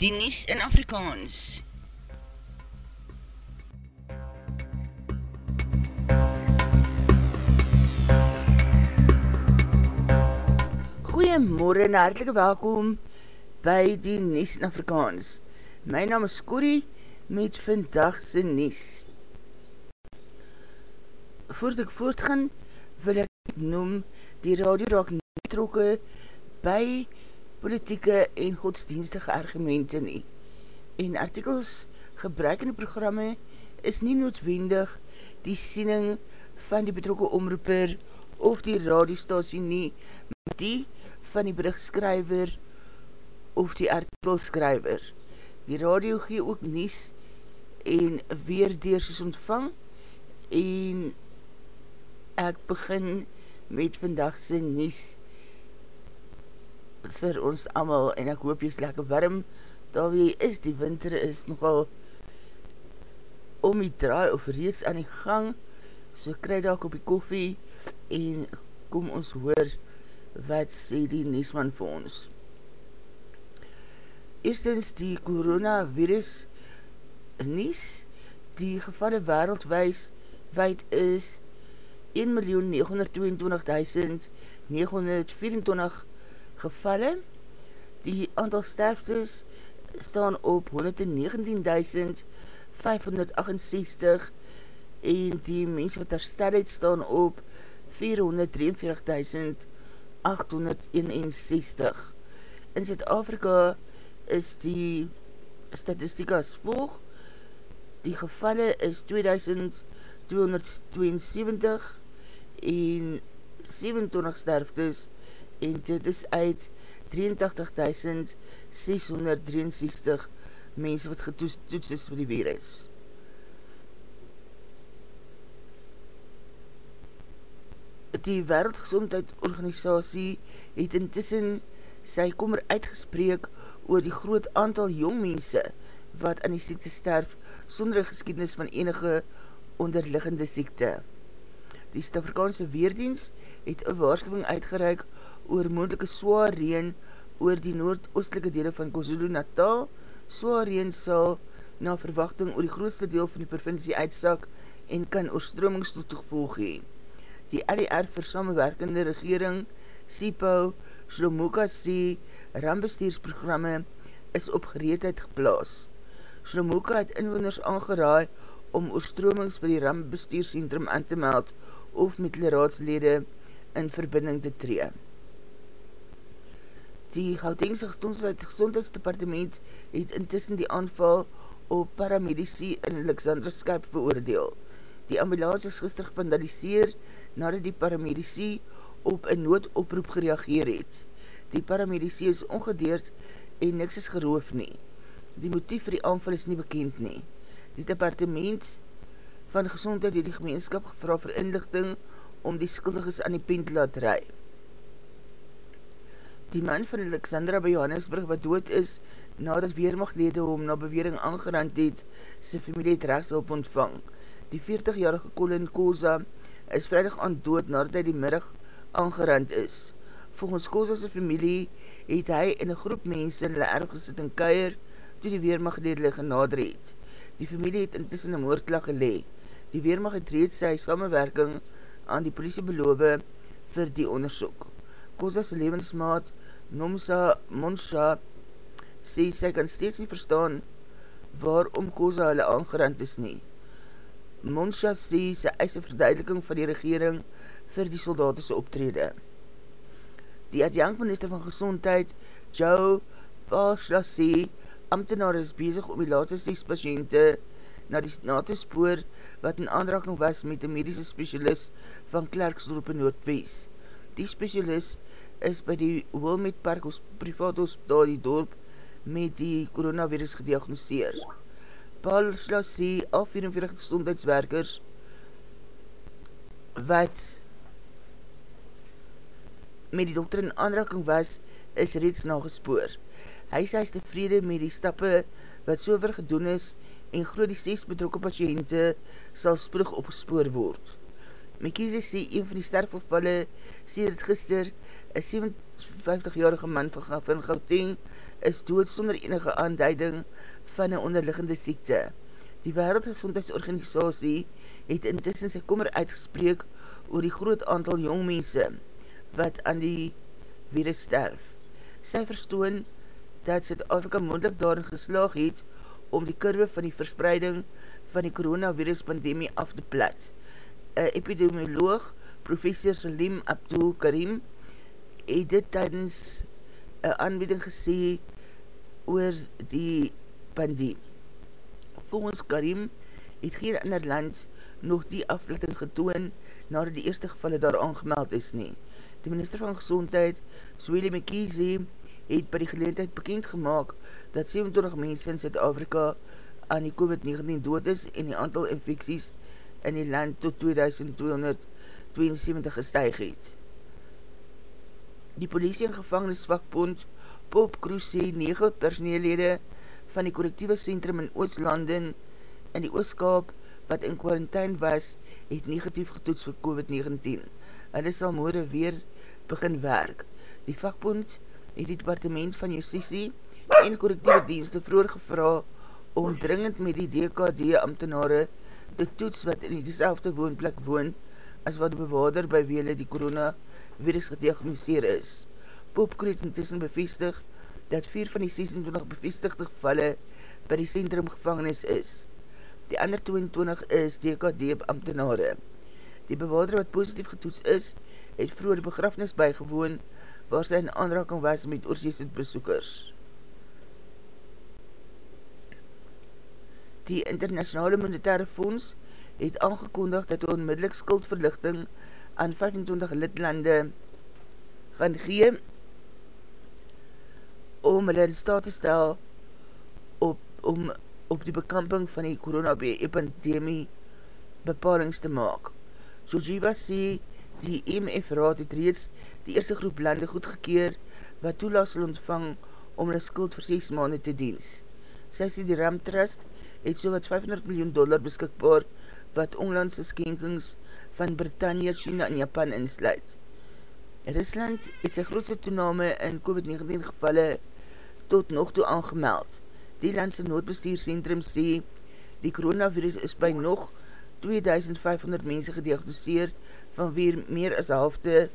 die Nies in Afrikaans. Goeiemorgen en hartelike welkom by die Nies in Afrikaans. My naam is Corrie met vandagse Nies. Voordat ek voortgaan, wil ek noem die radio raak nie betrokke by politieke en godsdienstige argumente nie. En artikels gebruik in die programme is nie noodwendig die siening van die betrokke omroeper of die radiostasie nie, maar die van die berichtskryver of die artikelskryver. Die radio gee ook nies en weer deers ontvang en ek begin met vandagse nies vir ons amal en ek hoop jy is lekker warm daar wie is, die winter is nogal om die draai of reeds aan die gang so kry daar op die koffie en kom ons hoor wat sê die Niesman vir ons. Eerstens die coronavirus Nies die gevalle wereldwijs wijd is 1.922.924 gevalle. Die aantal sterftes staan op 119.568 en die mense wat herstel het staan op 443.861. In Zuid-Afrika is die statistiek as volg. Die gevalle is 2272 en 27 sterftes en dit is uit 83.663 mense wat getoets is vir die virus. Die Wereldgezondheidorganisatie het intussen sy kommer uitgespreek oor die groot aantal jongmense wat aan die siekte sterf sonder geskiednis van enige onderliggende siekte. Die Stafrikaanse Weerdienst het een waarschuwing uitgereik oor moendelike zwaar reen oor die noordoostelike dele van KwaZulu-Natal. Zwaar reen sal na verwachting oor die grootste deel van die provincie uitsak en kan oorstromings tot gevolg hee. Die LER vir samenwerkende regering, SIPO, Shlomoka C, rambestuursprogramme is op gereedheid geplaas. Shlomoka het inwoners aangeraai om oorstromings by die rambestuurscentrum aan te meld of met die raadslede in verbinding te tree. Die Gautengse Gezondheidsdepartement het intussen die aanval op paramedici in Alexander Skype veroordeel. Die ambulance is gister gevandaliseer nadat die paramedici op een noodoproep gereageer het. Die paramedici is ongedeerd en niks is geroof nie. Die motief vir die aanval is nie bekend nie. Die departement van gezondheid het die gemeenskap gevra vir inlichting om die skuldiges aan die pen te laat rui. Die man van Alexandra by Johannesburg wat dood is nadat weermachtlede om na bewering aangerand het, sy familie het rechtshulp ontvang. Die 40-jarige Colin Koza is vrijdag aan dood nadat hy die middag aangerand is. Volgens Koza sy familie het hy in een groep mense in hulle erf gesit en keier toe die weermachtlede genader het. Die familie het intussen een moordlag gelee. Die Weermacht het reeds sy samenwerking aan die politie beloof vir die onderzoek. Koza's levensmaat Nomsa Monsha sê sy kan steeds nie verstaan waarom Koza hulle aangerand is nie. Monsha sê sy eise verduideliking van die regering vir die soldatese optrede. Die adjankminister van gezondheid, Joe Palsha sê, ambtenaar is bezig om die laatste 6 patiënte na die na te spoor wat in aanraking was met die medische specialist van Klerksdorp in Noordwees. Die specialist is by die Wilmet Park ons privaat hospitaal die dorp met die coronavirus gediagnoseer. Paul Schloss sê al 44 gezondheidswerkers wat met die dokter in aanraking was, is reeds nagespoor. Hy sê hy is tevrede met die stappe wat sover gedoen is en glo die 6 betrokke patiënte sal spoedig opgespoor word. Mekiese sê een van die sterfgevalle sê dit gister een 57-jarige man van Gauteng is dood sonder enige aanduiding van een onderliggende siekte. Die Wereldgezondheidsorganisatie het intussen sy kommer uitgespreek oor die groot aantal jongmense wat aan die virus sterf. Sy verstoon dat Zuid-Afrika moendlik daarin geslaag het om die kurwe van die verspreiding van die coronavirus pandemie af te plat. Epidemioloog, professor Salim Abdul Karim, het dit tydens een aanbieding gesê oor die pandemie. Volgens Karim het geen ander land nog die afplatting getoon nadat die eerste gevalle daar aangemeld is nie. Die minister van Gezondheid, Zweli Mekizi, het by die geleentheid bekend gemaakt dat 27 mense in Zuid-Afrika aan die COVID-19 dood is en die aantal infecties in die land tot 2272 gestuig het. Die politie en gevangenisvakbond Pop Kroes sê 9 personeellede van die correctieve centrum in Oostlanden in die Ooskaap wat in quarantine was, het negatief getoets vir COVID-19. Hulle sal moorde weer begin werk. Die vakbond het die departement van justitie en correctieve dienste vroeger gevra om dringend met die DKD ambtenare te toets wat in die selfde woonplek woon as wat bewaarder by wie hulle die coronavirus gediagnoseer is. Popkroet intussen bevestig dat 4 van die 26 bevestigde gevalle by die centrum gevangenis is. Die ander 22 is DKD ambtenare. Die bewaarder wat positief getoets is, het vroeger begrafnis bygewoon waar sy in aanraking was met oorseesend besoekers. Die Internationale Monetaire Fonds het aangekondig dat die onmiddellik skuldverlichting aan 25 lidlande gaan gee om hulle in staat te stel op, om op die bekamping van die corona-epidemie bepalings te maak. Sojiva sê die EMF raad het reeds die eerste groep lande goedgekeer wat toelaas sal ontvang om hulle skuld vir 6 maande te diens. Sy sê die RAM Trust het so wat 500 miljoen dollar beskikbaar wat onlandse skenkings van Britannia, China en Japan insluit. Rusland het sy grootste toename in COVID-19 gevalle tot nog toe aangemeld. Die landse noodbestuurscentrum sê die coronavirus is by nog 2500 mense gediagnoseer van wie meer as halfte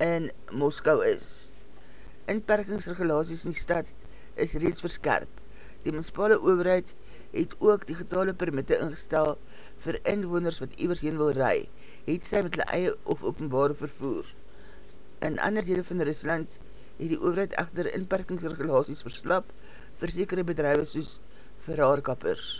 in Moskou is. Inperkingsregulaties in die stad is reeds verskerp. Die menspale overheid het ook digitale permitte ingestel vir inwoners wat iwers heen wil rai, het sy met hulle eie of openbare vervoer. In ander dele van Rusland het die overheid echter inperkingsregulaties verslap vir sekere bedrijwe soos verhaarkappers.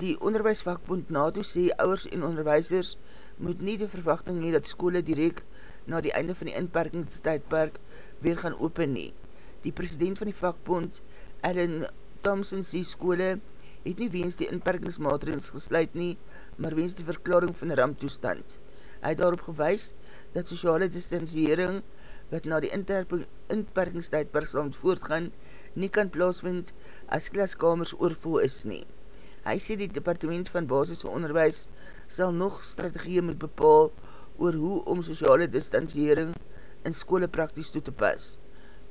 Die onderwijsvakbond NATO sê ouwers en onderwijsers moet nie die verwachting hee dat skole direct na die einde van die inperkingstijdperk weer gaan open nie. Die president van die vakbond, Alan Thompson sê skole het nie weens die inperkingsmaatregels gesluit nie, maar weens die verklaring van ramptoestand. Hy het daarop gewys dat sociale distansiering wat na die inperkingstijdperk sal voortgaan, nie kan plaasvind as klaskamers oorvol is nie. Hy sê die departement van basis onderwijs sal nog strategie moet bepaal oor hoe om sociale distansiering in skole prakties toe te pas.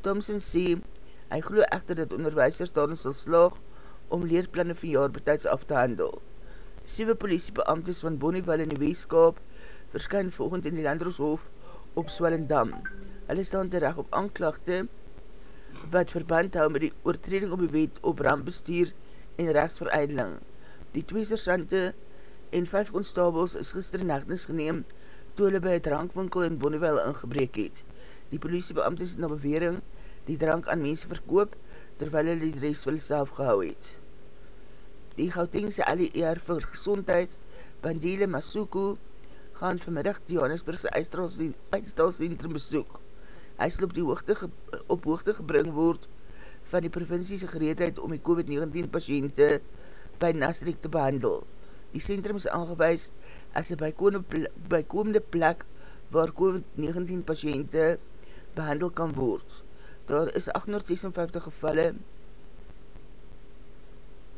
Thompson sê, hy glo echter dat onderwijsers daarin sal slaag om leerplanne vir jaarbetijds af te handel. Sieve politiebeamtes van Bonnieval in die Weeskaap verskyn volgend in die Landroshof op Swellendam. Hulle staan terecht op aanklachte wat verband hou met die oortreding op die wet op rampbestuur en rechtsvereideling. Die twee sersante en vijf konstabels is gister in hechtenis geneem toe hulle by het drankwinkel in Bonneville ingebreek het. Die politiebeamte het na bewering die drank aan mense verkoop terwyl hulle die rest wil self gehou het. Die Gautengse LER vir gezondheid Bandele Masuku gaan vanmiddag die Johannesburgse uitstalcentrum besoek hy sal op die hoogte op hoogte gebring word van die provinciese gereedheid om die COVID-19 patiënte by Nasrik te behandel. Die centrum is aangewees as een bykomende plek waar COVID-19 patiënte behandel kan word. Daar is 856 gevalle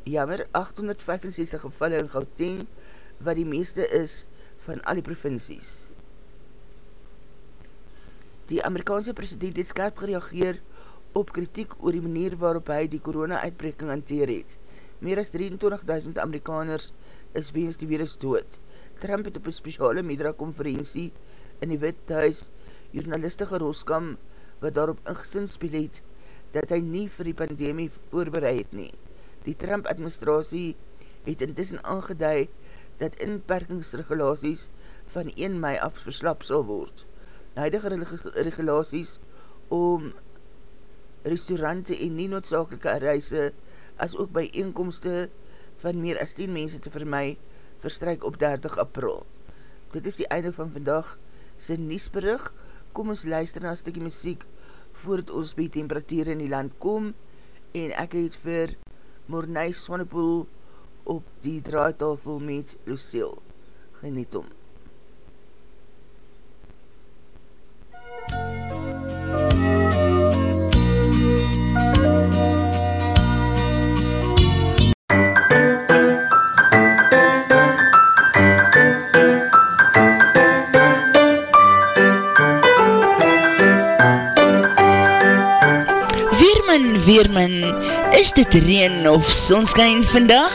jammer, 865 gevalle in Gauteng wat die meeste is van al die provincies. Die Amerikaanse president het skerp gereageer op kritiek oor die manier waarop hy die corona-uitbreking hanteer het. Meer as 23.000 Amerikaners is weens die virus dood. Trump het op een speciale media-conferentie in die Wit Thuis journaliste geroskam wat daarop ingesinsspeel het dat hy nie vir die pandemie voorbereid het nie. Die Trump-administratie het intussen aangeduid dat inperkingsregulaties van 1 mei af verslap sal word. Huidige regulaties om restaurante en nie noodzakelike reise as ook by eenkomste van meer as 10 mense te vermy verstryk op 30 april. Dit is die einde van vandag sy niesberig. Kom ons luister na stikkie muziek voordat ons by temperatuur in die land kom en ek het vir Mornay Swanepoel op die draaitafel met Lucille. Geniet om. Weerman, is dit reen of sonskijn vandag?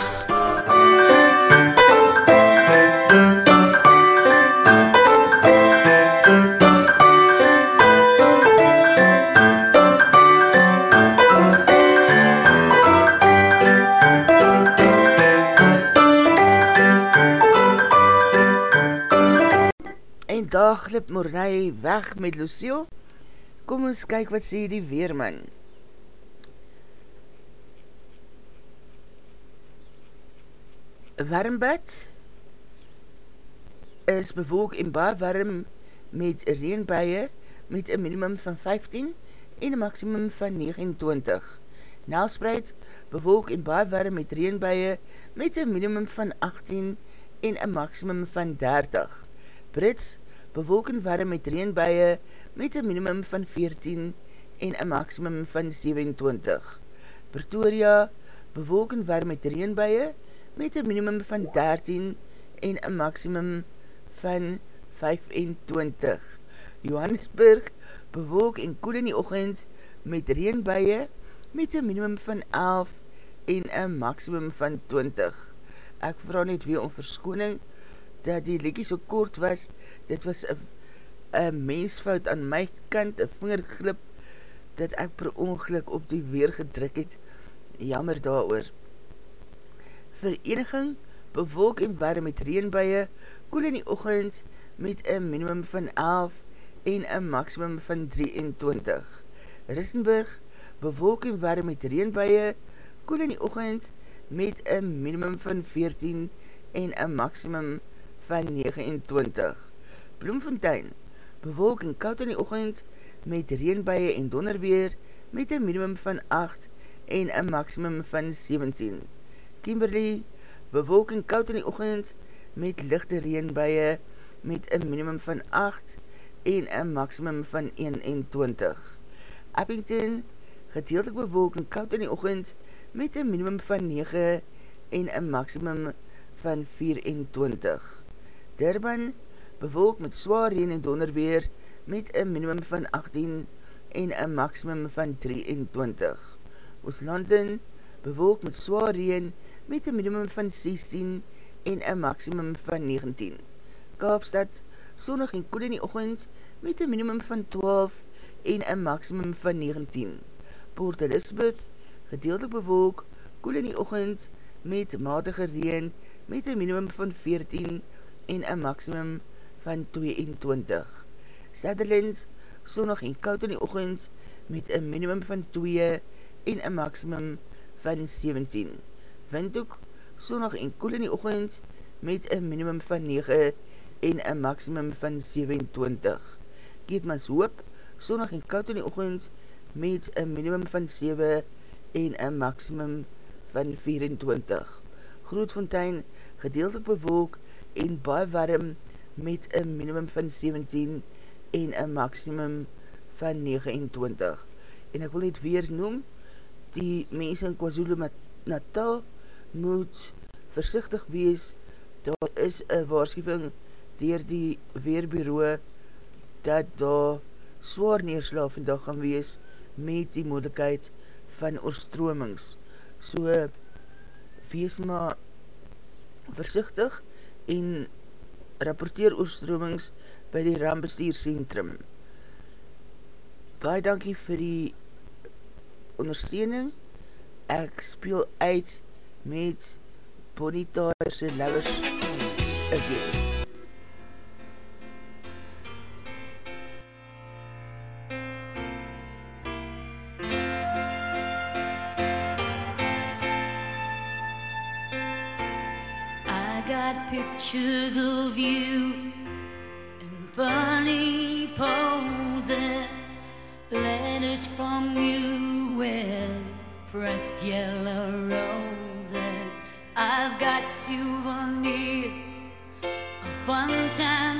En daar glip Mornay weg met Lucille. Kom ons kyk wat sê die Weerman. Warmbad is bewolk en baie warm met reenbuie met een minimum van 15 en een maximum van 29. Nelspreid bewolk en baie warm met reenbuie met een minimum van 18 en een maximum van 30. Brits bewolk en warm met reenbuie met een minimum van 14 en een maximum van 27. Pretoria bewolk en warm met reenbuie met een minimum van 13 en een maximum van 25. Johannesburg bewolk en koel in die ochend met reenbuie met een minimum van 11 en een maximum van 20. Ek vraag net weer om verskoning dat die lekkie so kort was. Dit was een mensfout aan my kant, een vingerglip dat ek per ongeluk op die weer gedruk het. Jammer daar oor vereniging bewolk en warm met reenbuie, koel in die ochend met een minimum van 11 en een maximum van 23. Rissenburg bewolk en warm met reenbuie, koel in die ochend met een minimum van 14 en een maximum van 29. Bloemfontein bewolk en koud in die ochend met reenbuie en donderweer met een minimum van 8 en een maximum van 17. Kimberley, bewolk en koud in die ochend met lichte reenbuie met een minimum van 8 en een maximum van 21. Abington, gedeeltelik bewolk en koud in die ochend met een minimum van 9 en een maximum van 24. Durban, bewolk met zwaar reen en donderweer met een minimum van 18 en een maximum van 23. Ooslanden, bewolk met zwaar reen met een minimum van 16 en een maximum van 19. Kaapstad, sonnig en koel in die ochend met een minimum van 12 en een maximum van 19. Port Elizabeth, gedeeltelik bewolk, koel in die ochend met matige reen met een minimum van 14 en een maximum van 22. Sutherland, sonnig en koud in die ochend met een minimum van 2 en een maximum van 17 windhoek, sonnig en koel in die ochend, met een minimum van 9 en een maximum van 27. Keetmans hoop, sonnig en koud in die ochend, met een minimum van 7 en een maximum van 24. Grootfontein, gedeeltelik bewolk en baie warm, met een minimum van 17 en een maximum van 29. En ek wil net weer noem, die mense in KwaZulu Natal, moet versichtig wees, daar is een waarschuwing dier die Weerbureau dat daar zwaar neerslaaf vandag gaan wees met die moeilijkheid van oorstromings. So, wees maar versichtig en rapporteer oorstromings by die Rambestuurcentrum. Baie dankie vir die ondersteuning. Ek speel uit met Bonita se Lovers Again. I got pictures of you in funny poses, letters from you with pressed yellow roses. I've got to on a fun time.